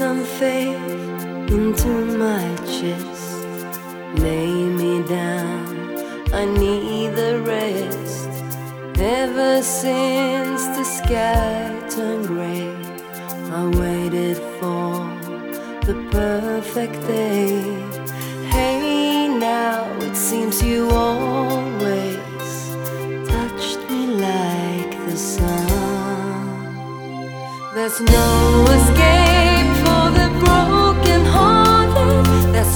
some faith into my chest. Lay me down, I need the rest. Ever since the sky turned gray, I waited for the perfect day. Hey, now it seems you always touched me like the sun. There's no escape.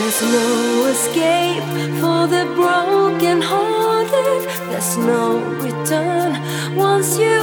There's no escape for the broken hearted. There's no return once you